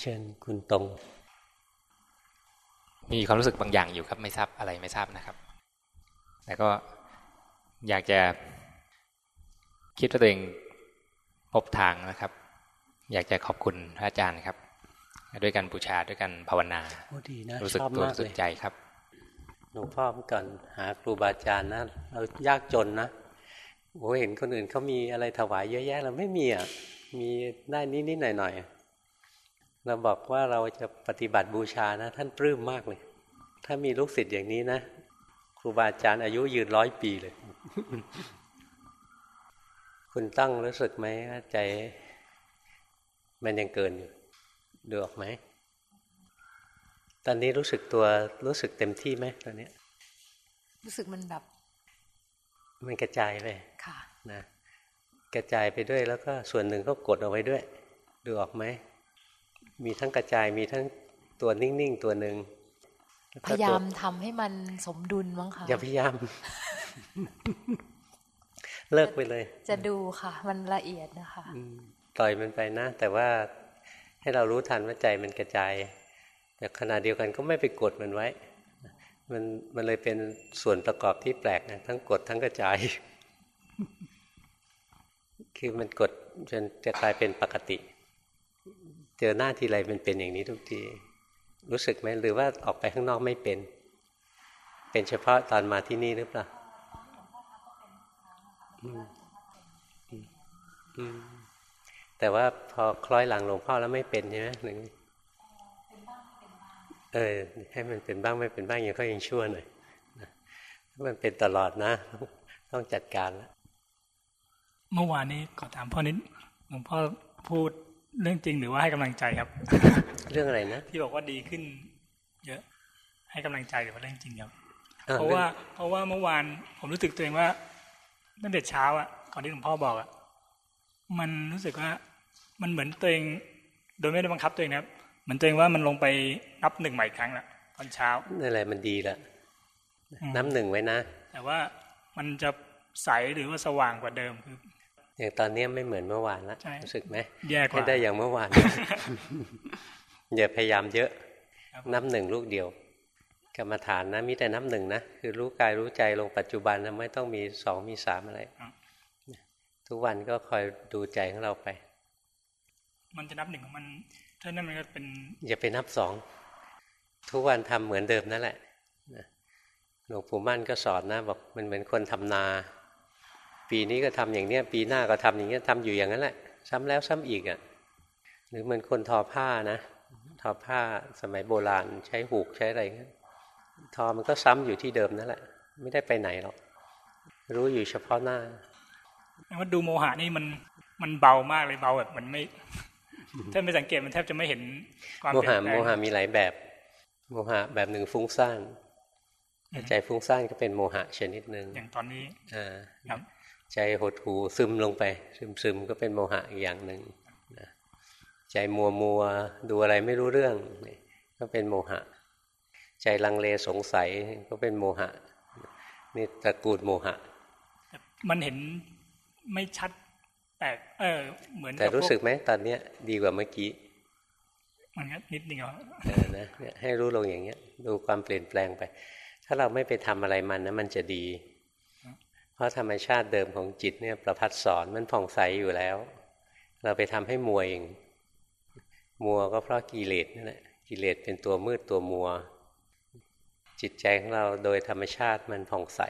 เชิญคุณตรง มีความรู้สึกบางอย่างอยู่ครับ ไม่ทราบอะไรไม่ทราบนะครับ แต่ก็อยากจะคิดว่าตัวเองพบทางนะครับ อยากจะขอบคุณพระอาจารย์ครับ ด้วยกันบูชาด้วยกันภาวนารู้สึกตัวสุดใจครับหลวงพ่อเมื่อก่อนหาครูบาอาจารย์นะเรายากจนนะโอ้เห็นคนอื่นเขามีอะไรถวายเยอะแยะเราไม่มีอะมีได้นิดนิดหน่อยหน่อย เราบอกว่าเราจะปฏิบัติบูชานะ ท่านปลื้มมากเลย ถ้ามีลูกศิษย์อย่างนี้นะครูบาอาจารย์อายุยืนร้อยปีเลย คุณตั้งรู้สึกไหมใจ มันยังเกินอยู่ดูออกไหม ตอนนี้รู้สึกตัวรู้สึกเต็มที่ไหมตอนนี้ รู้สึกมันแบบ มันกระจายไปค่ะนะกระจายไปด้วยแล้วก็ส่วนหนึ่งก็กดเอาไว้ด้วย ดูออกไหม มีทั้งกระจายมีทั้งตัวนิ่งๆตัวหนึ่งพยายามทำให้มันสมดุลมั้งคะอย่าพยายาม เลิกไปเลย จะดูค่ะ มันละเอียดนะคะปล่อยมันไปนะ แต่ว่าให้เรารู้ทันว่าใจมันกระจายแต่ขณะเดียวกันก็ไม่ไปกดมันไว้ มันมันเลยเป็นส่วนประกอบที่แปลกนะทั้งกดทั้งกระจาย คือมันกดจนจะกลายเป็นปกติ เจอหน้าทีไรมันเป็นอย่างนี้ทุกที รู้สึกไหมหรือว่าออกไปข้างนอกไม่เป็น เป็นเฉพาะตอนมาที่นี่หรือเปล่าแต่ว่าพอคล้อยหลังหลวงพ่อแล้วไม่เป็นใช่ไหมหนึ่งเออให้มันเป็นบ้างไม่เป็นบ้างยังก็ยังชั่วหน่อยถ้ามันเป็นตลอดนะ ต้องจัดการแล้วเมื่อวานนี้ขอถามพ่อนิดหลวงพ่อพูด เรื่องจริงหรือว่าให้กำลังใจครับ เรื่องอะไรนะที่บอกว่าดีขึ้น เยอะ ให้กำลังใจหรือว่าเรื่องจริงครับเพราะว่า เพราะว่าเมื่อวานผมรู้สึกตัวเองว่าตั้งแต่เช้าอะก่อนที่หลวงพ่อบอกอะมันรู้สึกว่ามันเหมือนตัวเอง โดยไม่ได้บังคับตัวเองนะครับ เหมือนตัวเองว่ามันลงไปนับหนึ่งใหม่ครั้งละตอนเช้านั่นแหละมันดีละนับหนึ่งไว้นะ แต่ว่ามันจะใสหรือว่าสว่างกว่าเดิมคือ อย่างตอนนี้ไม่เหมือนเมื่อวานแล้วรู้สึกไหมแย่กว่าได้อย่างเมื่อวานอย่าพยายามเยอะนับหนึ่งลูกเดียว กรรมฐานนะมีแต่นับหนึ่งนะคือรู้กายรู้ใจลงปัจจุบันนะไม่ต้องมีสองมีสามอะไรทุกวันก็คอยดูใจของเราไป มันจะนับหนึ่งของมันถ้านั่นมันก็เป็น อย่าไปนับสองทุกวันทำเหมือนเดิมนั่นแหละหลวงปู่มั่นก็สอนนะบอกมันเหมือนคนทำนา ปีนี้ก็ทำอย่างเนี้ย ปีหน้าก็ทำอย่างเงี้ยทำอยู่อย่างนั้นแหละ ซ้ำแล้วซ้ำอีกอะ่ะ หรือเหมือนคนทอผ้านะทอผ้าสมัยโบราณใช้หูกใช้อะไรเงี้ยทอมันก็ซ้ำอยู่ที่เดิมนั่นแหละ ไม่ได้ไปไหนหรอกรู้อยู่เฉพาะหน้าว่าดูโมหะนี่มันมันเบามากเลยเบาแบบมันไม่ถ้าไม่สังเกตมันแทบจะไม่เห็นความโมหะโมหะมีหลายแบบ โมหะแบบหนึ่งฟุ้งซ่านใจฟุ้งซ่านก็เป็นโมหะชนิดหนึ่งอย่างตอนนี้อ่า ใจหดหูซึมลงไป ซึมซึมก็เป็นโมหะอีกอย่างหนึ่งใจมัวมัวดูอะไรไม่รู้เรื่องก็เป็นโมหะ ใจลังเลสงสัยก็เป็นโมหะ นี่ตระกูลโมหะ มันเห็นไม่ชัดแต่เออเหมือนแต่รู้สึกไหมตอนเนี้ย ดีกว่าเมื่อกี้มันนิดนึงเหรอนะให้รู้ลงอย่างเงี้ย ดูความเปลี่ยนแปลงไป ถ้าเราไม่ไปทำอะไรมันนะมันจะดี เพราะธรรมชาติเดิมของจิตเนี่ยประพัดสอนมันผ่องใสอยู่แล้ว เราไปทำให้มัวเองมัวก็เพราะกิเลสนั่นแหละกิเลสเป็นตัวมืดตัวมัว จิตใจของเราโดยธรรมชาติมันผ่องใส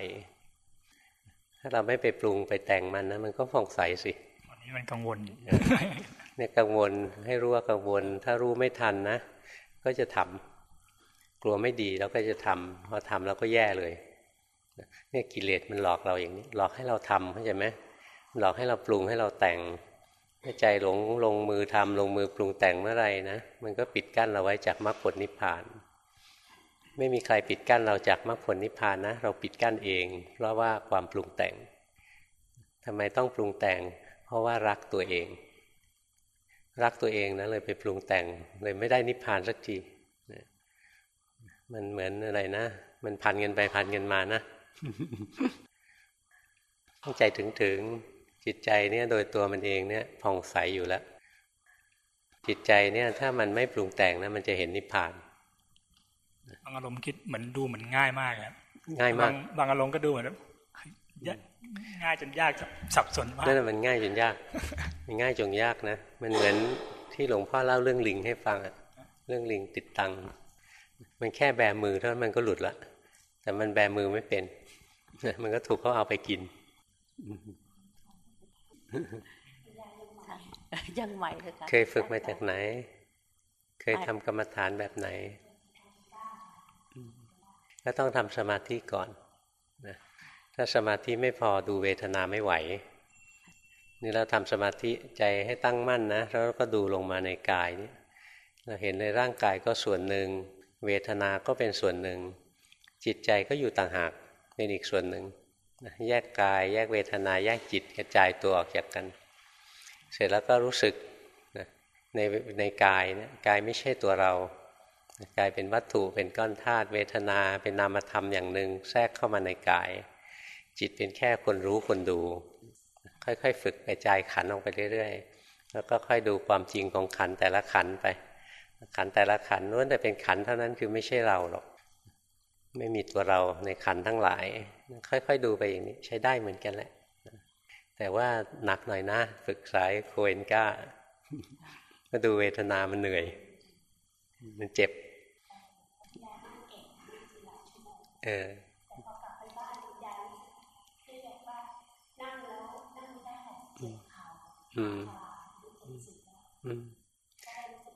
ถ้าเราไม่ไปปรุงไปแต่งมันนะมันก็ผ่องใสสิวันนี้มันกังวลเนี่ยกังวลให้รู้ว่ากังวล ถ้ารู้ไม่ทันนะก็จะทำกลัวไม่ดีแล้วก็จะทำพอทำแล้วก็แย่เลย เนี่ยกิเลสมันหลอกเราอย่างนี้ หลอกให้เราทำเข้าใจไหมหลอกให้เราปรุงให้เราแต่งถ้าใจหลงลงมือทำลงมือปรุงแต่งเมื่อไรนะมันก็ปิดกั้นเราไว้จากมรรคผลนิพพาน ไม่มีใครปิดกั้นเราจากมรรคผลนิพพานนะเราปิดกั้นเอง เพราะว่าความปรุงแต่งทำไมต้องปรุงแต่ง เพราะว่ารักตัวเอง รักตัวเองนะเลยไปปรุงแต่งเลยไม่ได้นิพพานสักทีมันเหมือนอะไรนะ มันพันเงินไปพันเงินมานะ ต้องใจถึงถึงจิตใจเนี่ยโดยตัวมันเองเนี่ยผ่องใสอยู่แล้ว จิตใจเนี่ยถ้ามันไม่ปรุงแต่งนะมันจะเห็นนิพพานบางอารมณ์คิดเหมือนดูเหมือนง่ายมากครับง่ายมากบางอารมณ์ก็ดูเหมือนง่ายจนยากสับสนมากนั่นมันง่ายจนยาก มันง่ายจนยากนะมันเหมือนที่หลวงพ่อเล่าเรื่องลิงให้ฟังอะเรื่องลิงติดตัง มันแค่แบมือเท่านั้นมันก็หลุดละแต่มันแบมือไม่เป็น มันก็ถูกเขาเอาไปกิน ยังใหม่เลยค่ะเคยฝึกมาจากไหน เคยทำกรรมฐานแบบไหน ก็ต้องทำสมาธิก่อนนะถ้าสมาธิไม่พอดูเวทนาไม่ไหว นี่เราทำสมาธิใจให้ตั้งมั่นนะ แล้วก็ดูลงมาในกายนี่เราเห็นในร่างกายก็ส่วนหนึ่ง เวทนาก็เป็นส่วนหนึ่ง จิตใจก็อยู่ต่างหาก เป็นอีกส่วนหนึ่งแยกกายแยกเวทนาแยกจิตกระจายตัวออกจากกัน เสร็จแล้วก็รู้สึกในในกายเนี่ยกายไม่ใช่ตัวเรากายเป็นวัตถุเป็นก้อนธาตุเวทนาเป็นนามธรรมอย่างหนึ่งแทรกเข้ามาในกาย จิตเป็นแค่คนรู้คนดู ค่อยๆ ฝึกกระจายขันออกไปเรื่อยๆ แล้วก็ค่อยดูความจริงของขันแต่ละขันไป ขันแต่ละขันล้วนแต่เป็นขันเท่านั้นคือไม่ใช่เราหรอก ไม่มีตัวเราในขันทั้งหลาย ค่อยๆ ดูไปอย่างนี้ใช้ได้เหมือนกันแหละ แต่ว่าหนักหน่อยนะ ฝึกสายโคเอนก้าก็ดูเวทนามันเหนื่อย มันเจ็บ เออ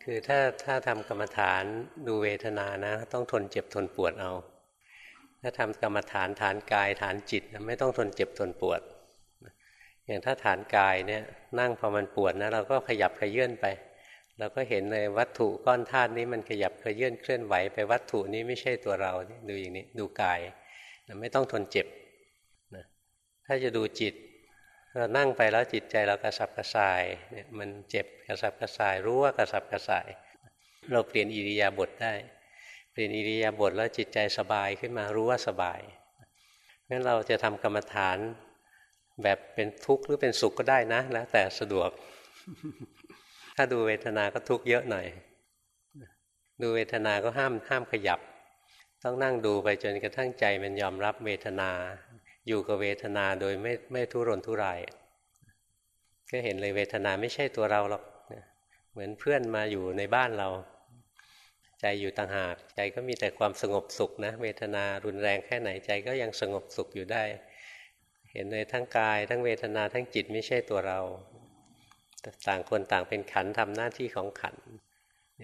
คือถ้าถ้าทำกรรมฐานดูเวทนานะ ต้องทนเจ็บทนปวดเอา ถ้าทำกรรมฐานฐานกายฐานจิตไม่ต้องทนเจ็บทนปวด อย่างถ้าฐานกายเนี่ยนั่งพอมันปวดนะเราก็ขยับขยื่นไปเราก็เห็นเลยวัตถุก้อนธาตุนี้มันขยับขยื่นเคลื่อนไหวไปวัตถุนี้ไม่ใช่ตัวเราดูอย่างนี้ดูกายไม่ต้องทนเจ็บนะถ้าจะดูจิต เรานั่งไปแล้วจิตใจเรากระสับกระส่ายเนี่ยมันเจ็บกระสับกระส่ายรู้ว่ากระสับกระส่าย เราเปลี่ยนอิริยาบถได้ เปลี่ยนอิริยาบถแล้วจิตใจสบายขึ้นมารู้ว่าสบายงั้นเราจะทำกรรมฐานแบบเป็นทุกข์หรือเป็นสุขก็ได้นะแล้วแต่สะดวก ถ้าดูเวทนาก็ทุกข์เยอะหน่อย ดูเวทนาก็ห้ามห้ามขยับ ต้องนั่งดูไปจนกระทั่งใจมันยอมรับเวทนา อยู่กับเวทนาโดยไม่ไม่ทุรนทุราย ก็เห็นเลยเวทนาไม่ใช่ตัวเราหรอกเหมือนเพื่อนมาอยู่ในบ้านเรา ใจอยู่ต่างหาก ใจก็มีแต่ความสงบสุขนะเวทนารุนแรงแค่ไหนใจก็ยังสงบสุขอยู่ได้ เห็นเลยทั้งกาย ทั้งเวทนาทั้งจิตไม่ใช่ตัวเรา ต่างคนต่างเป็นขันทำหน้าที่ของขัน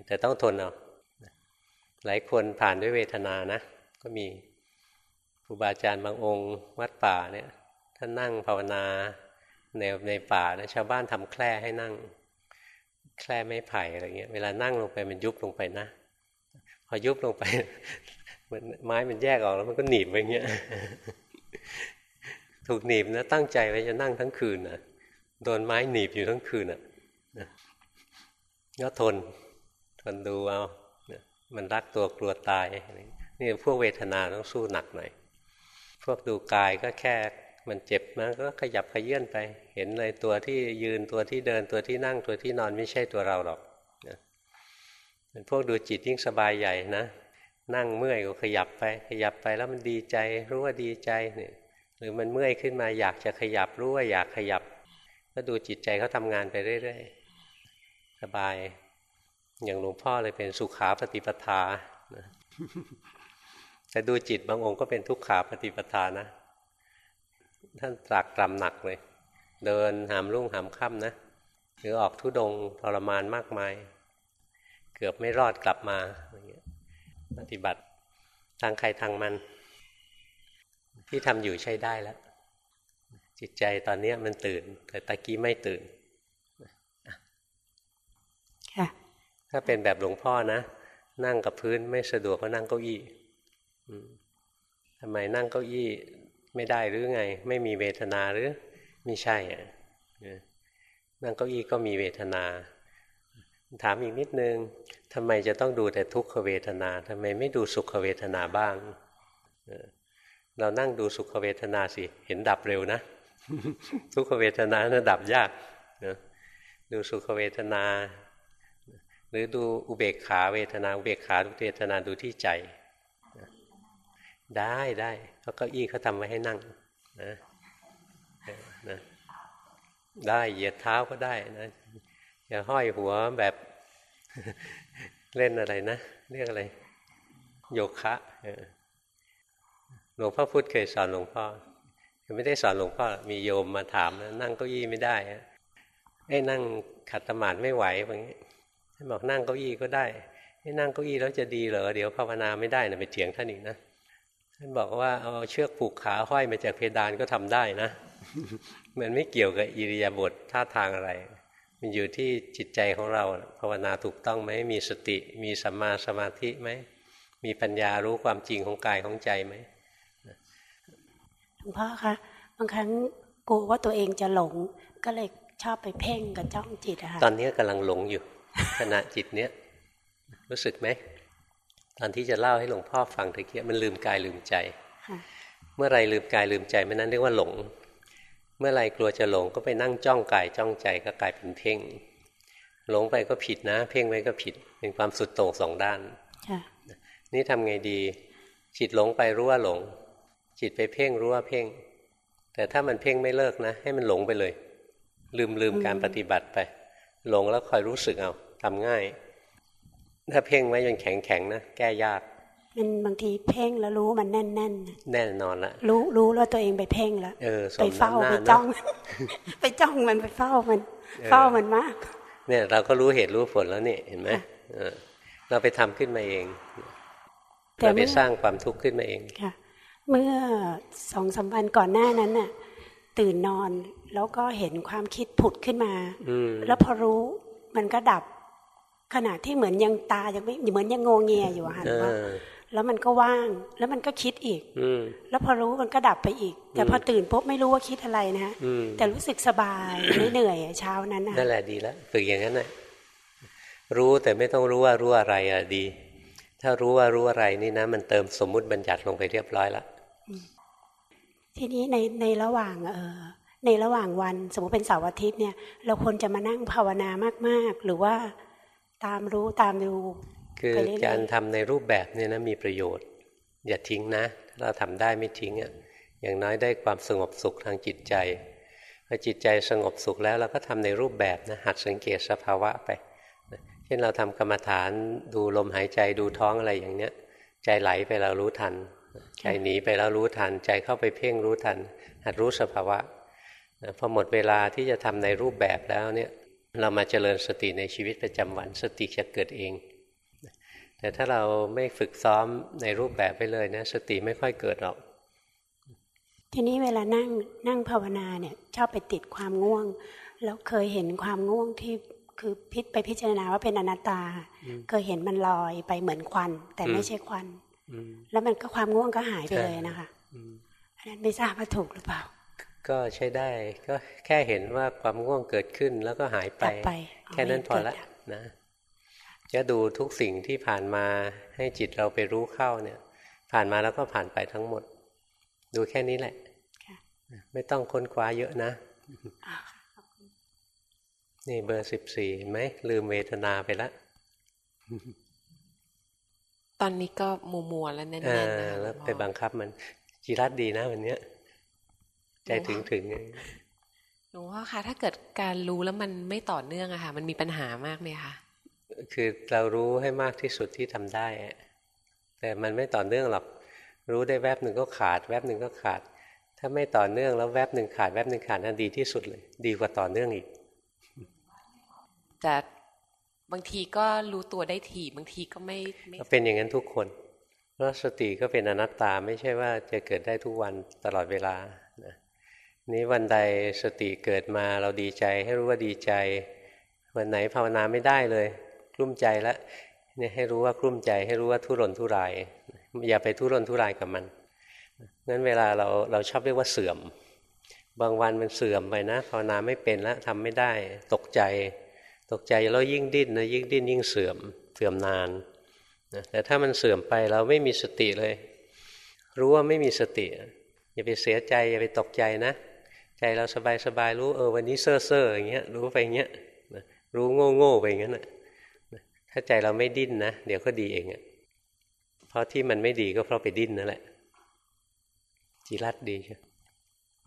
แต่ต้องทนเอาหลายคนผ่านด้วยเวทนานะ ก็มีครูบาอาจารย์บางองค์วัดป่าเนี่ยท่านนั่งภาวนาในในป่านะชาวบ้านทำแคร่ให้นั่ง แคร่ไม้ไผ่อะไรเงี้ยเวลานั่งลงไปมันยุบลงไปนะ พอยุบลงไปมันไม้มันแยกออกแล้วมันก็หนีบไปเงี้ย ถูกหนีบนะ ตั้งใจไว้จะนั่งทั้งคืนนะโดนไม้หนีบอยู่ทั้งคืนอะก็ทนทนดูเอามันรักตัวกลัวตายนี่พวกเวทนาต้องสู้หนักหน่อย พวกดูกายก็แค่มันเจ็บนะก็ขยับขยื่นไป เห็นเลยตัวที่ยืนตัวที่เดินตัวที่นั่งตัวที่นอนไม่ใช่ตัวเราหรอก เป็นพวกดูจิตยิ่งสบายใหญ่นะ นั่งเมื่อยก็ขยับไป ขยับไปแล้วมันดีใจรู้ว่าดีใจเนี่ยหรือมันเมื่อยขึ้นมาอยากจะขยับรู้ว่าอยากขยับ ก็ดูจิตใจเขาทางานไปเรื่อยๆสบาย อย่างหลวงพ่อเลยเป็นสุขาปฏิปทาแต่ดูจิตบางองค์ก็เป็นทุกขาปฏิปทานะ ท่านตรักตรำหนักเลย เดินหามรุ่งหามค่ำนะ หรือออกทุดงทรมานมากมาย เกือบไม่รอดกลับมาปฏิบัติทางใครทางมัน ที่ทำอยู่ใช้ได้แล้ว จิตใจตอนนี้มันตื่น แต่ตะกี้ไม่ตื่นถ้าเป็นแบบหลวงพ่อนะนั่งกับพื้นไม่สะดวกก็นั่งเก้าอี้ทำไมนั่งเก้าอี้ไม่ได้หรือไง ไม่มีเวทนาหรือไม่ใช่อะนั่งเก้าอี้ก็มีเวทนา ถามอีกนิดนึงทำไมจะต้องดูแต่ทุกขเวทนาทำไมไม่ดูสุขเวทนาบ้าง เรานั่งดูสุขเวทนาสิเห็นดับเร็วนะ ทุกขเวทนานะดับยากดูสุขเวทนา หรือดูอุเบกขาเวทนาอุเบกขาดูเวทนาดูที่ใจ ได้ได้เขาเก้าอี้เขาทำไว้ให้นั่งนะนะได้เหยียดเท้าก็ได้นะ อย่าห้อยหัวแบบเล่นอะไรนะ เรียกอะไร โยคะหลวงพ่อพุธเคยสอนหลวงพ่อไม่ได้สอนหลวงพ่อมีโยมมาถามนะนั่งเก้าอี้ไม่ได้ไอ้นั่งขัดสมาธิไม่ไหวอย่างนี้ท่านบอกนั่งเก้าอี้ก็ได้ไอ้นั่งเก้าอี้แล้วจะดีเหรอเดี๋ยวภาวนาไม่ได้นะไปเถียงท่านอีกนะท่านบอกว่าเอาเชือกผูกขาห้อยมาจากเพดานก็ทำได้นะมันไม่เกี่ยวกับอิริยาบถท่าทางอะไร มันอยู่ที่จิตใจของเราภาวนาถูกต้องไหมมีสติ มีสัมมาสมาธิไหมมีปัญญารู้ความจริงของกายของใจไหมหลวงพ่อคะบางครั้งกลัวว่าตัวเองจะหลง ก็เลยชอบไปเพ่งกับจ้องจิตอะค่ะตอนนี้กำลังหลงอยู่ ขณะจิตเนี้ยรู้สึกไหมตอนที่จะเล่าให้หลวงพ่อฟังตะเกียมันลืมกายลืมใจ เมื่อไรลืมกายลืมใจเมื่อนั้นเรียกว่าหลง เมื่อไรกลัวจะหลงก็ไปนั่งจ้องกายจ้องใจก็กลายเป็นเพ่ง หลงไปก็ผิดนะ เพ่งไว้ก็ผิด เป็นความสุดโต่งสองด้านนี่ทำไงดี จิตหลงไปรู้ว่าหลง จิตไปเพ่งรู้ว่าเพ่ง แต่ถ้ามันเพ่งไม่เลิกนะ ให้มันหลงไปเลย ลืมลืมการปฏิบัติไป หลงแล้วคอยรู้สึกเอาทำง่าย ถ้าเพ่งไว้ยังแข็งแข็งนะแก้ยาก มันบางทีเพ่งแล้วรู้มันแน่นแน่นแน่นอนละรู้รู้แล้วตัวเองไปเพ่งแล้วไปเฝ้าไปจ้อง ไปจ้องมันไปเฝ้ามัน เฝ้ามันมาก เนี่ย เราก็รู้เหตุรู้ผลแล้วนี่เห็นไหมเราไปทำขึ้นมาเองเราไปสร้างความทุกข์ขึ้นมาเองค่ะ เมื่อสองสามวันก่อนหน้านั้นน่ะ ตื่นนอนแล้วก็เห็นความคิดผุดขึ้นมาแล้วพอรู้มันก็ดับ ขณะที่เหมือนยังตายังไม่เหมือนยังงงเงียอยู่หันว่า แล้วมันก็ว่าง แล้วมันก็คิดอีกอแล้วพอรู้มันก็ดับไปอีก แต่พอตื่นปุ๊บไม่รู้ว่าคิดอะไรนะแต่รู้สึกสบายไม่เหนื่อยเช้านั้นนั่นแหละดีแล้วฝึกอย่างนั้นนะรู้แต่ไม่ต้องรู้ว่ารู้อะไรอะดี ถ้ารู้ว่ารู้อะไรนี่นะ มันเติมสมมุติบัญญัติลงไปเรียบร้อยแล้วทีนี้ในในระหว่างเออในระหว่างวันสมมติเป็นเสาร์อาทิตย์เนี่ย เราควรจะมานั่งภาวนามาก ๆ หรือว่าตามรู้ตามดู คือการทำในรูปแบบเนี่ยนะมีประโยชน์ อย่าทิ้งนะ ถ้าเราทำได้ไม่ทิ้งอะอย่างน้อยได้ความสงบสุขทางจิตใจพอจิตใจสงบสุขแล้วเราก็ทำในรูปแบบนะหัดสังเกตสภาวะไปเช่นเราทำกรรมฐานดูลมหายใจดูท้องอะไรอย่างเนี้ย ใจไหลไปเรารู้ทัน ใจหนีไปแล้วรู้ทัน ใจเข้าไปเพ่งรู้ทัน หัดรู้สภาวะพอหมดเวลาที่จะทำในรูปแบบแล้วเนี่ยเรามาเจริญสติในชีวิตประจำวันสติจะเกิดเอง แต่ถ้าเราไม่ฝึกซ้อมในรูปแบบไปเลยนะสติไม่ค่อยเกิดหรอก ทีนี้เวลานั่งนั่งภาวนาเนี่ยชอบไปติดความง่วง แล้วเคยเห็นความง่วงที่คือพิษไปพิจารณาว่าเป็นอนัตตา เคยเห็นมันลอยไปเหมือนควัน แต่ไม่ใช่ควันแล้วมันก็ความง่วงก็หายไปเลยนะคะอันนั้นไม่ทราบว่าถูกหรือเปล่า ก็ใช้ได้ก็แค่เห็นว่าความง่วงเกิดขึ้นแล้วก็หายไป แค่นั้นพอละนะ จะดูทุกสิ่งที่ผ่านมาให้จิตเราไปรู้เข้าเนี่ย ผ่านมาแล้วก็ผ่านไปทั้งหมด ดูแค่นี้แหละ ไม่ต้องค้นคว้าเยอะนะนี่เบอร์สิบสี่ไหมลืมเวทนาไปแล้วตอนนี้ก็มัวมัวแล้วแน่ๆนะแล้วไปบังคับมันจิรัตดีนะวันเนี้ย ใจถึงถึงหลวงพ่อคะถ้าเกิดการรู้แล้วมันไม่ต่อเนื่องอะค่ะ มันมีปัญหามากไหมคะ คือเรารู้ให้มากที่สุดที่ทำได้ แต่มันไม่ต่อเนื่องหรอก รู้ได้แวบหนึ่งก็ขาด แวบหนึ่งก็ขาด ถ้าไม่ต่อเนื่องแล้วแวบหนึ่งขาดแวบหนึ่งขาดนั่นดีที่สุดเลย ดีกว่าต่อเนื่องอีกแต่บางทีก็รู้ตัวได้ถี่บางทีก็ไม่เป็นอย่างนั้นทุกคนเพราะสติก็เป็นอนัตตาไม่ใช่ว่าจะเกิดได้ทุกวันตลอดเวลานะนี้วันใดสติเกิดมาเราดีใจ ให้รู้ว่าดีใจ วันไหนภาวนาไม่ได้เลยก ลุ้มใจแล้วเนี่ยให้รู้ว่ากลุ้มใจ ให้รู้ว่าทุรนทุราย อย่าไปทุรนทุรายกับมันงั้นเวลาเราเราชอบเรียกว่าเสื่อม บางวันมันเสื่อมไปนะภาวนาไม่เป็นแล้วทำไม่ได้ตกใจ ตกใจแล้วยิ่งดิ้นนะยิ่งดิ้นยิ่งเสื่อมเสื่อมนานแต่ถ้ามันเสื่อมไปเราไม่มีสติเลย รู้ว่าไม่มีสติ อย่าไปเสียใจ อย่าไปตกใจนะ ใจเราสบายสบายรู้เออวันนี้เซ่อเซ่ออย่างเงี้ยรู้ไปอย่างเงี้ยรู้โง่โง่ไปอย่างเงี้ยนะ ถ้าใจเราไม่ดิ้นนะเดี๋ยวก็ดีเองอะ่ะเพราะที่มันไม่ดีก็เพราะไปดิ้นนั่นแหละจีรัดดีใช่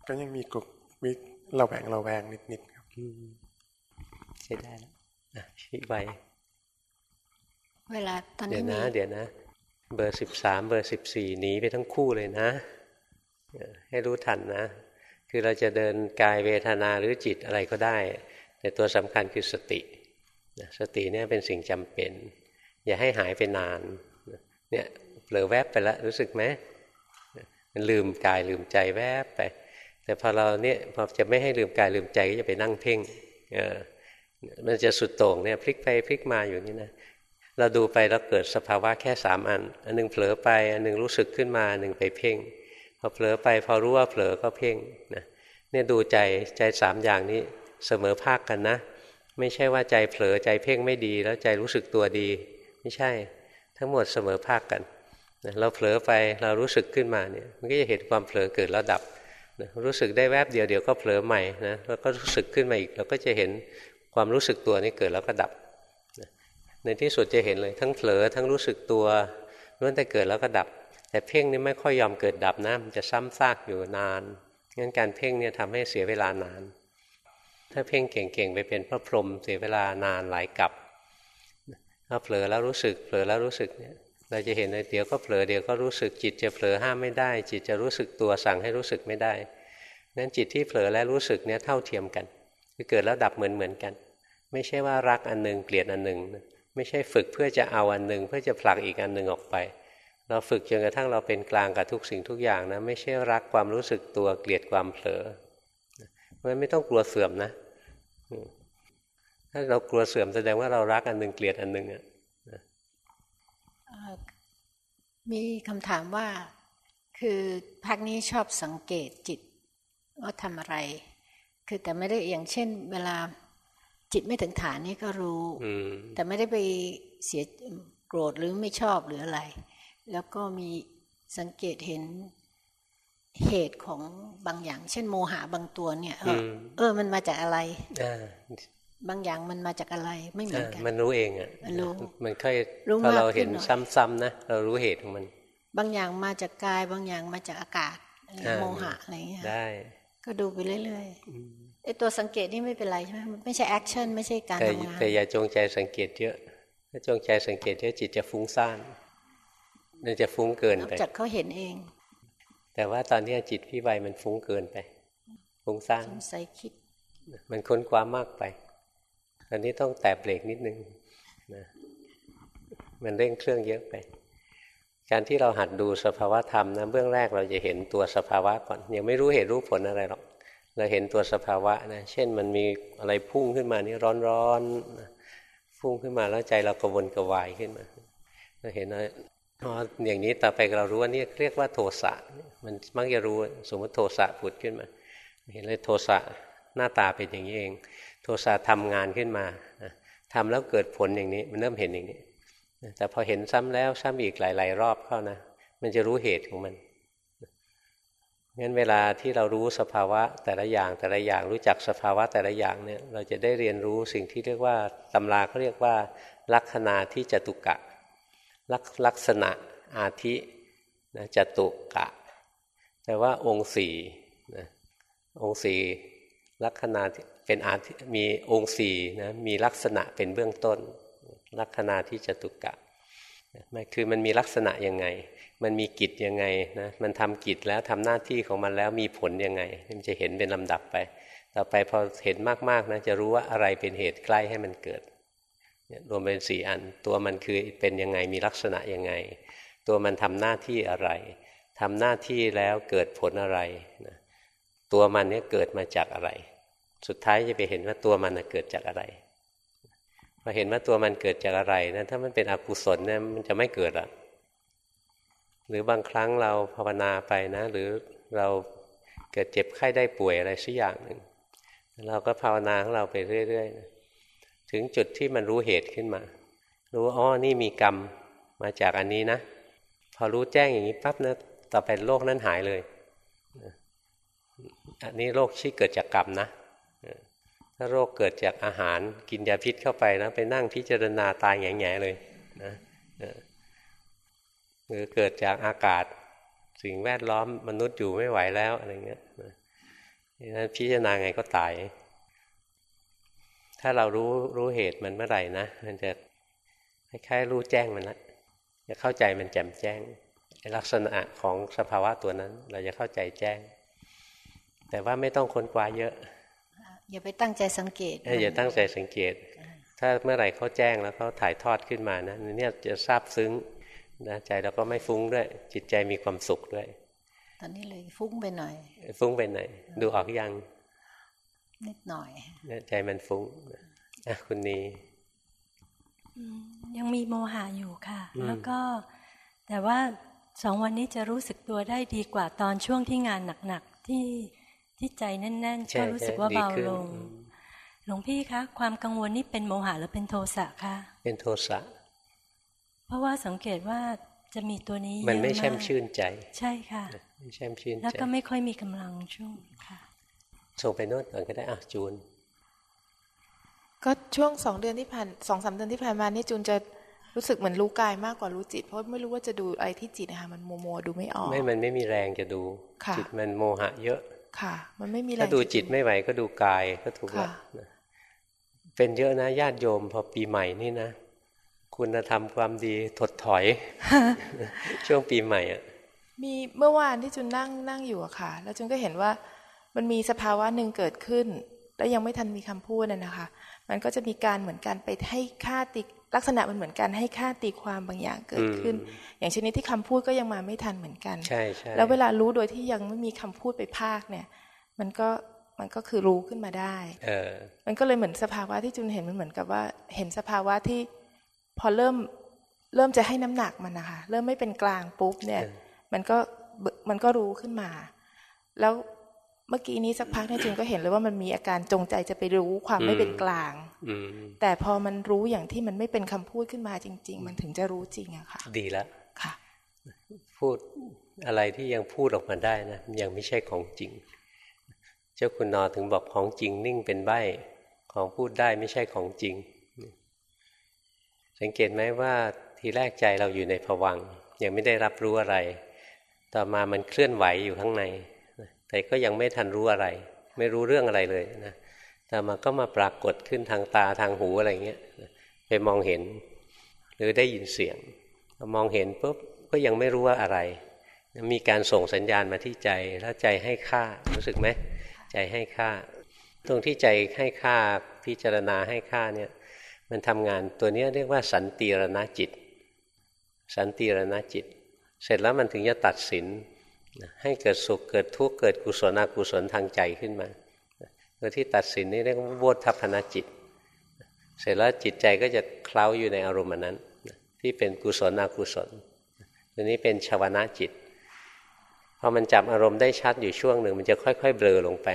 ก็ยังมีกุกมีเราแวงเราแวงนิดๆครับใช้ได้แล้วนะชี้ไปเวลาตอนนี้เดี๋ยวนะ เดี๋ยวนะ เบอร์สิบสามเบอร์สิบสี่หนีไปทั้งคู่เลยนะ ให้รู้ทันนะ คือเราจะเดินกายเวทนาหรือจิตอะไรก็ได้ แต่ตัวสำคัญคือสติ สติเนี่ยเป็นสิ่งจำเป็น อย่าให้หายไปนานเนี่ยเผลอแวบไปแล้วรู้สึกไหมมันลืมกายลืมใจแวบไป แต่พอเราเนี่ยพอจะไม่ให้ลืมกายลืมใจก็จะไปนั่งเพ่งเออมันจะสุดโต่งเนี่ยพลิกไปพลิกมาอยู่นี่นะเราดูไปแล้วเกิดสภาวะแค่สามอัน อันนึงเผลอไป อันนึงรู้สึกขึ้นมาอันนึงไปเพ่ง พอเผลอไปพอรู้ว่าเผลอก็เพ่งนะเนี่ยดูใจใจสามอย่างนี้เสมอภาคกันนะ ไม่ใช่ว่าใจเผลอใจเพ่งไม่ดี แล้วใจรู้สึกตัวดี ไม่ใช่ทั้งหมดเสมอภาคกันเราเผลอไปเรารู้สึกขึ้นมาเนี่ยมันก็จะเห็นความเผลอเกิดแล้วดับรู้สึกได้แวบเดียวเดี๋ยวก็เผลอใหม่นะแล้วก็รู้สึกขึ้นมาอีก เราก็จะเห็นความรู้สึกตัวนี้เกิดแล้วก็ดับ ในที่สุดจะเห็นเลยทั้งเผลอทั้งรู้สึกตัวล้วนแต่เกิดแล้วก็ดับ แต่เพ่งนี่ไม่ค่อยยอมเกิดดับนะมันจะซ้ำซากอยู่นานงั้นการเพ่งเนี่ยทำให้เสียเวลานาน ถ้าเพ่งเก่งๆไปเป็นพระพรหมเสียเวลานานหลายกับถ้าเผลอแล้วรู้สึกเผลอแล้วรู้สึกเนี่ยเราจะเห็นเลยเดี๋ยวก็เผลอเดี๋ยวก็รู้สึกจิตจะเผลอห้ามไม่ได้ จิตจะรู้สึกตัวสั่งให้รู้สึกไม่ได้นั้นจิตที่เผลอและรู้สึกเนี่ยเท่าเทียมกันคือเกิดแล้วดับเหมือนเหมือนกัน ไม่ใช่ว่ารักอันหนึ่งเกลียดอันหนึ่งไม่ใช่ฝึกเพื่อจะเอาอันหนึ่งเพื่อจะผลักอีกอันหนึ่งออกไป เราฝึกจนกระทั่งเราเป็นกลางกับทุกสิ่งทุกอย่างนะไม่ใช่รักความรู้สึกตัวเกลียดความเผลอเพราะไม่ต้องกลัวเสื่อมนะ ถ้าเรากลัวเสื่อมแสดงว่าเรารักอันหนึ่งเกลียดอันหนึ่งอะมีคำถามว่า คือพักนี้ชอบสังเกตจิตว่าทำอะไร คือแต่ไม่ได้อย่างเช่น เวลาจิตไม่ถึงฐานนี่ก็รู้แต่ไม่ได้ไปเสียโกรธหรือไม่ชอบหรืออะไร แล้วก็มีสังเกตเห็น เหตุของบางอย่าง เช่นโมหะบางตัวเนี่ย เออเออ มันมาจากอะไรบางอย่างมันมาจากอะไรไม่เหมือนกัน มันรู้เองอะรู้มันค่อยพอเราเห็นซ้ำๆนะ เรารู้เหตุของมัน บางอย่างมาจากกายบางอย่างมาจากอากาศโมหะอะไรเงี้ยได้ ก็ดูไปเรื่อยๆไอตัวสังเกตนี่ไม่เป็นไรใช่ไหมไม่ใช่ action ไม่ใช่การทำงานแต่อย่าจงใจสังเกตเยอะถ้าจงใจสังเกตเยอะจิตจะฟุ้งซ่านมันจะฟุ้งเกินไปจัดเขาเห็นเอง แต่ว่าตอนนี้จิตพี่ใบมันฟุ้งเกินไป ฟุ้งซ่านใส่คิด มันค้นคว้ามากไป ตอนนี้ต้องแตะเบรกนิดนึงนะมันเร่งเครื่องเยอะไป การที่เราหัดดูสภาวะธรรมนะเบื้องแรกเราจะเห็นตัวสภาวะก่อน ยังไม่รู้เหตุรู้ผลอะไรหรอก เราเห็นตัวสภาวะนะ เช่นมันมีอะไรพุ่งขึ้นมานี่ร้อนๆพุ่งขึ้นมาแล้วใจเรากระวนกระวายขึ้นมาเราเห็น พออย่างนี้ต่อไปเรารู้ว่านี่เรียกว่าโทสะมันมักจะรู้สมมติโทสะผุดขึ้นมา เห็นเลยโทสะหน้าตาเป็นอย่างนี้เอง โทสะทำงานขึ้นมาทำแล้วเกิดผลอย่างนี้ มันเริ่มเห็นอย่างนี้แต่พอเห็นซ้ำแล้วซ้ำอีกหลาย ๆ รอบเข้านะ มันจะรู้เหตุของมันงั้นเวลาที่เรารู้สภาวะแต่ละอย่างแต่ละอย่างรู้จักสภาวะแต่ละอย่างเนี่ยเราจะได้เรียนรู้สิ่งที่เรียกว่าตำราเขาเรียกว่า ลักษณะที่จตุกะ ลักษณะอาทินะจตุกะ แต่ว่าองค์สี่นะองค์สี่ลักษณะเป็นอาทิมีองค์สี่นะมีลักษณะเป็นเบื้องต้น ลักษณะที่จตุกะมันคือมันมีลักษณะยังไง มันมีกิจยังไงนะ มันทำกิจแล้วทำหน้าที่ของมันแล้วมีผลยังไง มันจะเห็นเป็นลำดับไป ต่อไปพอเห็นมากๆนะจะรู้ว่าอะไรเป็นเหตุใกล้ให้มันเกิด รวมเป็นสี่อัน ตัวมันคือเป็นยังไงมีลักษณะยังไง ตัวมันทำหน้าที่อะไรทำหน้าที่แล้วเกิดผลอะไรนะตัวมันเนี่ยเกิดมาจากอะไร สุดท้ายจะไปเห็นว่าตัวมันเกิดจากอะไรพอเห็นว่าตัวมันเกิดจากอะไรนะถ้ามันเป็นอกุศลเนี่ยมันจะไม่เกิดอะหรือบางครั้งเราภาวนาไปนะ หรือเราเกิดเจ็บไข้ได้ป่วยอะไรสักอย่างหนึ่งเราก็ภาวนาของเราไปเรื่อยๆนะ ถึงจุดที่มันรู้เหตุขึ้นมา รู้อ๋อนี่มีกรรมมาจากอันนี้นะ พอรู้แจ้งอย่างนี้ปั๊บนะต่อไปโลกนั้นหายเลย อันนี้โลกที่เกิดจากกรรมนะถ้าโรคเกิดจากอาหารกินยาพิษเข้าไปนะไปนั่งพิจารณาตายแง่ๆเลยนะหรือเกิดจากอากาศสิ่งแวดล้อมมนุษย์อยู่ไม่ไหวแล้วอะไรเงี้ยนั้นพิจารณาไงก็ตาย ถ้าเรารู้รู้เหตุมันเมื่อไหร่นะมันจะคล้ายๆรู้แจ้งมันละจะเข้าใจมันแจ่มแจ้งลักษณะของสภาวะตัวนั้น เราจะเข้าใจแจ้ง แต่ว่าไม่ต้องค้นคว้าเยอะ อย่าไปตั้งใจสังเกตอย่าตั้งใจสังเกต ถ้าเมื่อไหร่เขาแจ้งแล้วเขาถ่ายทอดขึ้นมานะเนี่ยจะทราบซึ้งนะใจเราก็ไม่ฟุ้งด้วย จิตใจมีความสุขด้วย ตอนนี้เลยฟุ้งไปหน่อย ฟุ้งไปหน่อยดูออกยัง นิดหน่อยใจมันฟุ้งอะคุณนียังมีโมหะอยู่ค่ะ แล้วก็ แต่ว่าสองวันนี้จะรู้สึกตัวได้ดีกว่าตอนช่วงที่งานหนักๆที่ที่ใจแน่นๆก็รู้สึกว่าเบาลง หลวงพี่คะ ความกังวลนี่เป็นโมหะหรือเป็นโทสะคะเป็นโทสะเพราะว่าสังเกตว่าจะมีตัวนี้มันไม่แช่มชื่นใจ ใช่ค่ะไม่แช่มชื่นใจแล้วก็ไม่ค่อยมีกำลังช่วงค่ะ ส่งไปโน้ตก่อนก็ได้อะจูน ก็ช่วงสองเดือนที่ผ่านสองสาเดือนที่ผ่านมานี่จูนจะรู้สึกเหมือนรู้กายมากกว่ารู้จิต เพราะไม่รู้ว่าจะดูอะไรที่จิตนะคะมันโมโมดูไม่ออก ไม่มันไม่มีแรงจะดู จิตมันโมหะเยอะค่ะ มันไม่มีแรงถ้าดูจิตไม่ไหวก็ดูกายก็ถูกแล้วเป็นเยอะนะญาติโยมพอปีใหม่นี่นะคุณธรรมความดีถดถอย ช่วงปีใหม่อะมีเมื่อวานที่จุนนั่งนั่งอยู่อะค่ะ แล้วจุนก็เห็นว่า มันมีสภาวะหนึ่งเกิดขึ้น แล้วยังไม่ทันมีคำพูดน่ะนะคะ มันก็จะมีการเหมือนกันไปให้ค่าตีลักษณะมันเหมือนกันให้ค่าตีความบางอย่างเกิดขึ้น อย่างชนิดที่คำพูดก็ยังมาไม่ทันเหมือนกันใช่ใช่แล้วเวลารู้โดยที่ยังไม่มีคำพูดไปภาคเนี่ย มันก็มันก็คือรู้ขึ้นมาได้เออมันก็เลยเหมือนสภาวะที่จุนเห็นมันเหมือนกับว่า เห็นสภาวะที่พอเริ่มเริ่มจะให้น้ำหนักมันนะคะเริ่มไม่เป็นกลางปุ๊บเนี่ย มันก็มันก็รู้ขึ้นมา แล้ว เมื่อกี้นี้สักพักเนี่ยจุนก็เห็นเลยว่ามันมีอาการจงใจจะไปรู้ความไม่เป็นกลางแต่พอมันรู้อย่างที่มันไม่เป็นคำพูดขึ้นมาจริง ๆ มันถึงจะรู้จริงอะค่ะ ดีแล้วค่ะ พูดอะไรที่ยังพูดออกมาได้นะยังไม่ใช่ของจริง เจ้าคุณนอถึงบอกของจริงนิ่งเป็นใบของพูดได้ไม่ใช่ของจริง สังเกตไหมว่าทีแรกใจเราอยู่ในผวังยังไม่ได้รับรู้อะไร ต่อมามันเคลื่อนไหวอยู่ข้างใน แต่ก็ยังไม่ทันรู้อะไร ไม่รู้เรื่องอะไรเลยนะแต่มาก็มาปรากฏขึ้นทางตาทางหูอะไรเงี้ยไปมองเห็น หรือได้ยินเสียงมองเห็นปุ๊บก็ยังไม่รู้ว่าอะไร มีการส่งสัญญาณมาที่ใจแล้วใจให้ค่ารู้สึกไหมใจให้ค่า ตรงที่ใจให้ค่าพิจารณาให้ค่าเนี่ยมันทำงานตัวนี้เรียกว่าสันติรณจิต สันติรณจิต เสร็จแล้วมันถึงจะตัดสิน ให้เกิดสุขเกิดทุกข์เกิดกุศลอกุศลทางใจขึ้นมาตัวที่ตัดสินนี่เรียกว่าโวทัพนาจิต เสร็จแล้วจิตใจก็จะเคล้าอยู่ในอารมณ์นั้น ที่เป็นกุศลอกุศลตัวนี้เป็นชาวนะจิตพอมันจับอารมณ์ได้ชัดอยู่ช่วงหนึ่งมันจะค่อย ๆ เบลอลงไป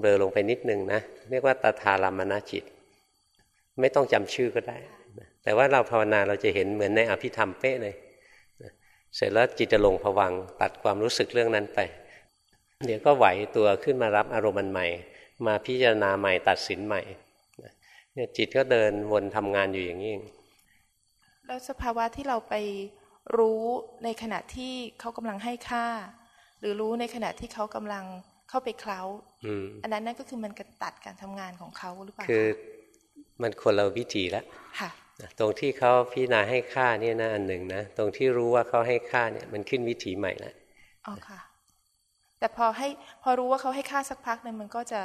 เบลอลงไปนิดนึงนะเรียกว่าตถารามณจิต ไม่ต้องจำชื่อก็ได้ แต่ว่าเราภาวนาเราจะเห็นเหมือนในอภิธรรมเป๊ะเลย เสร็จแล้วจิตจะลงผวังตัดความรู้สึกเรื่องนั้นไป เดี๋ยวก็ไหวตัวขึ้นมารับอารมณ์ใหม่ มาพิจารณาใหม่ตัดสินใหม่เนี่ยจิตก็เดินวนทำงานอยู่อย่างนี้เองแล้วสภาวะที่เราไปรู้ในขณะที่เขากำลังให้ค่า หรือรู้ในขณะที่เขากำลังเข้าไปเคล้าอันนั้นนั่นก็คือมันกตัดการทำงานของเขาหรือเปล่าคือมันคนเราวิธีแล้ว ตรงที่เขาพิจารณาให้ค่าเนี่ยนะอันหนึ่งนะตรงที่รู้ว่าเขาให้ค่าเนี่ยมันขึ้นวิถีใหม่แล้วอ๋อค่ะ แต่พอให้พอรู้ว่าเขาให้ค่าสักพักนึงมันก็จะ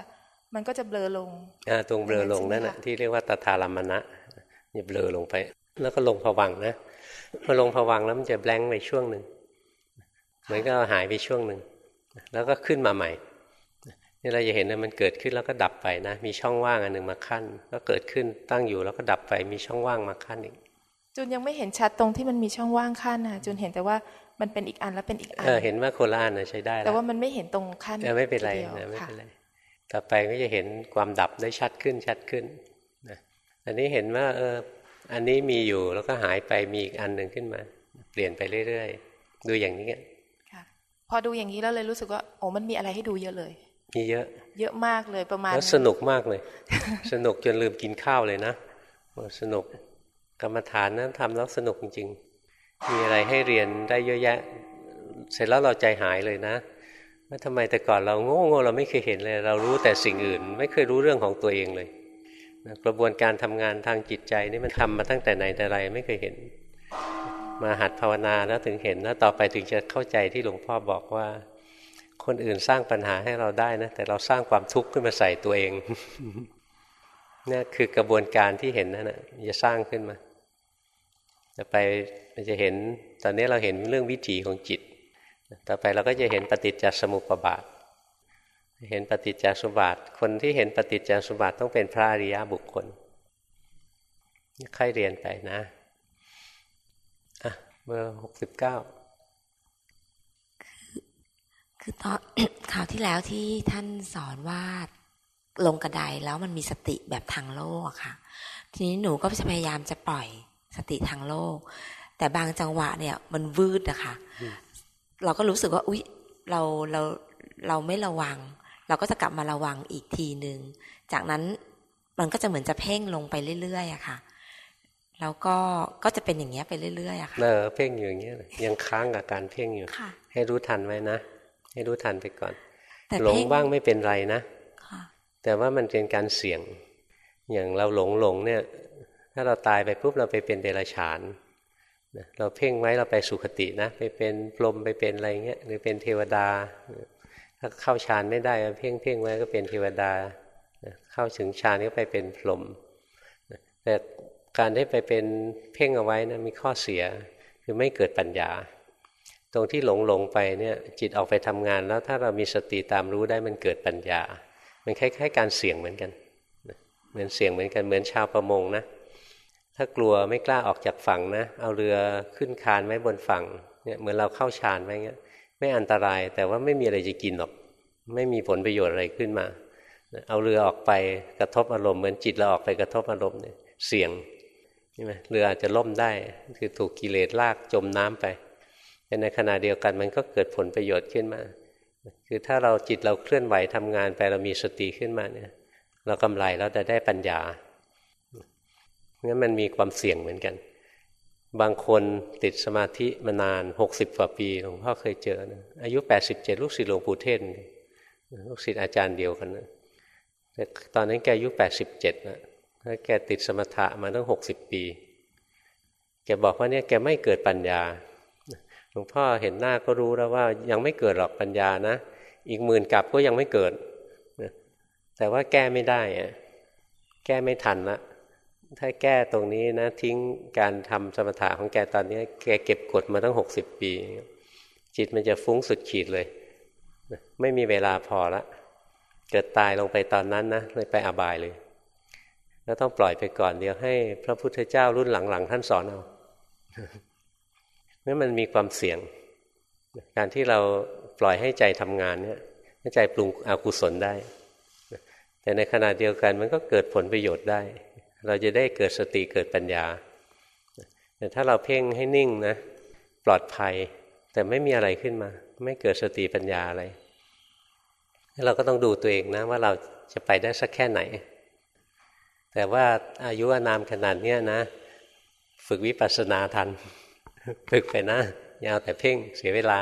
มันก็จะเบลอลงอ่าตรงเบลอลงนั่นแหะที่เรียกว่าตถารามณะเนี่ยเบลอลงไป แล้วก็ลงผวังนะพอลงผวังแล้วมันจะแบงค์ไปช่วงหนึ่งเหมือนก็หายไปช่วงหนึ่งแล้วก็ขึ้นมาใหม่ นี่เราจะเห็นว่ามันเกิดขึ้นแล้วก็ดับไปนะ มีช่องว่างอันหนึ่งมาขั้น ก็เกิดขึ้นตั้งอยู่แล้วก็ดับไป มีช่องว่างมาขั้นอีกจุนยังไม่เห็นชัดตรงที่มันมีช่องว่างขั้นนะจุนเห็นแต่ว่ามันเป็นอีกอันแล้วเป็นอีกอันเห็นว่าโคละอันนะใช้ได้ แต่ว่ามันไม่เห็นตรงขั้นไม่เป็นไรนะไม่เป็นไรต่อไปก็จะเห็นความดับได้ชัดขึ้นชัดขึ้นนะอันนี้เห็นว่าเอออันนี้มีอยู่แล้วก็หายไปมีอีกอันหนึ่งขึ้นมา เปลี่ยนไปเรื่อยๆ ดูอย่างนี้ค่ะ พอดูอย่างนี้แล้วเลยรู้สึกว่าโอ้มันมีอะไรให้ดูเยอะเลย มีเยอะ เยอะมากเลยประมาณแล้วสนุกมากเลย สนุกจนลืมกินข้าวเลยนะสนุกกรรมฐานนั้นทำแล้วสนุกจริงๆ มีอะไรให้เรียนได้เยอะแยะ เสร็จแล้วเราใจหายเลยนะว่าทำไมแต่ก่อนเราโง่ๆเราไม่เคยเห็นเลย เรารู้แต่สิ่งอื่น ไม่เคยรู้เรื่องของตัวเองเลยกระบวนการทำงานทางจิตใจนี่มันทำมาตั้งแต่ไหนแต่ไรไม่เคยเห็น มาหัดภาวนาแล้วถึงเห็นแล้วต่อไปถึงจะเข้าใจที่หลวงพ่อบอกว่า คนอื่นสร้างปัญหาให้เราได้นะ แต่เราสร้างความทุกข์ขึ้นมาใส่ตัวเองนี่คือกระบวนการที่เห็นนั่นนะจะสร้างขึ้นมาจะไปมันจะเห็น ตอนนี้เราเห็นเรื่องวิถีของจิต ต่อไปเราก็จะเห็นปฏิจจสมุปบาท เห็นปฏิจจสมุปบาท คนที่เห็นปฏิจจสมุปบาทต้องเป็นพระอริยบุคคลค่อยเรียนไปนะอะเบอร์หกสิบเก้า คือตอนข่าวที่แล้วที่ท่านสอนว่าลงกระไดแล้วมันมีสติแบบทางโลกอะค่ะ ทีนี้หนูก็พยายามจะปล่อยสติทางโลก แต่บางจังหวะเนี่ยมันวืดนะคะเราก็รู้สึกว่าอุ๊ยเราเราเราไม่ระวัง เราก็จะกลับมาระวังอีกทีหนึ่งจากนั้นมันก็จะเหมือนจะเพ่งลงไปเรื่อยๆอะค่ะ แล้วก็ก็จะเป็นอย่างเงี้ยไปเรื่อยๆอะค่ะเออเพ่งอยู่อย่างเงี้ยยังค้างกับการเพ่งอยู่ ให้รู้ทันไว้นะ ให้รู้ทันไปก่อนหลงบ้างไม่เป็นไรนะแต่ว่ามันเป็นการเสี่ยง อย่างเราหลงหลงเนี่ย ถ้าเราตายไปปุ๊บเราไปเป็นเดรัจฉานเราเพ่งไว้เราไปสุคตินะ ไปเป็นพรหมไปเป็นอะไรเงี้ยหรือเป็นเทวดา ถ้าเข้าฌานไม่ได้เพ่งเพ่งไว้ก็เป็นเทวดา เข้าถึงฌานก็ไปเป็นพรหมแต่การได้ไปเป็นเพ่งเอาไว้นะมีข้อเสียคือไม่เกิดปัญญา ตรงที่หลงหลงไปเนี่ยจิตออกไปทำงานแล้วถ้าเรามีสติตามรู้ได้มันเกิดปัญญา มันคล้ายๆ การเสี่ยงเหมือนกัน เหมือนเสี่ยงเหมือนกันเหมือนชาวประมงนะ ถ้ากลัวไม่กล้าออกจากฝั่งนะ เอาเรือขึ้นคานไว้บนฝั่งเนี่ยเหมือนเราเข้าฌานไว้เงี้ยไม่อันตรายแต่ว่าไม่มีอะไรจะกินหรอก ไม่มีผลประโยชน์อะไรขึ้นมา เอาเรือออกไปกระทบอารมณ์เหมือนจิตเราออกไปกระทบอารมณ์เนี่ยเสี่ยงใช่ไหมเรืออาจจะล่มได้คือถูกกิเลสลากจมน้ำไป แต่ในขณะเดียวกันมันก็เกิดผลประโยชน์ขึ้นมา คือถ้าเราจิตเราเคลื่อนไหวทำงานไปเรามีสติขึ้นมาเนี่ย เรากำไรเราจะได้ปัญญางั้นมันมีความเสี่ยงเหมือนกัน บางคนติดสมาธิมานานหกสิบกว่าปีหลวงพ่อเคยเจอนะอายุแปดสิบเจ็ดลูกศิษย์หลวงปู่เทศลูกศิษย์อาจารย์เดียวกันนะแต่ตอนนั้นแกอายุแปดสิบเจ็ดนะแล้วแกติดสมถะมาตั้งหกสิบปี แกบอกว่าเนี่ยแกไม่เกิดปัญญา หลวงพ่อเห็นหน้าก็รู้แล้วว่ายังไม่เกิดหรอกปัญญานะ อีกหมื่นกับก็ยังไม่เกิด แต่ว่าแก้ไม่ได้แก้ไม่ทันละถ้าแก้ตรงนี้นะ ทิ้งการทำสมถะของแกตอนนี้ แกเก็บกดมาตั้งหกสิบปี จิตมันจะฟุ้งสุดขีดเลย ไม่มีเวลาพอละเกิดตายลงไปตอนนั้นนะเลยไปอบายเลยแล้วต้องปล่อยไปก่อนเดี๋ยวให้พระพุทธเจ้ารุ่นหลังๆ ท่านสอนเอา นั่นมันมีความเสี่ยง การที่เราปล่อยให้ใจทำงานเนี่ยให้ใจปรุงอกุศลได้ แต่ในขณะเดียวกันมันก็เกิดผลประโยชน์ได้ เราจะได้เกิดสติเกิดปัญญา แต่ถ้าเราเพ่งให้นิ่งนะปลอดภัย แต่ไม่มีอะไรขึ้นมา ไม่เกิดสติปัญญาอะไรเราก็ต้องดูตัวเองนะว่าเราจะไปได้สักแค่ไหน แต่ว่าอายุอนามขนาดเนี้ยนะ ฝึกวิปัสสนาทัน ฝึกไปนะยาวแต่เพ่งเสียเวลา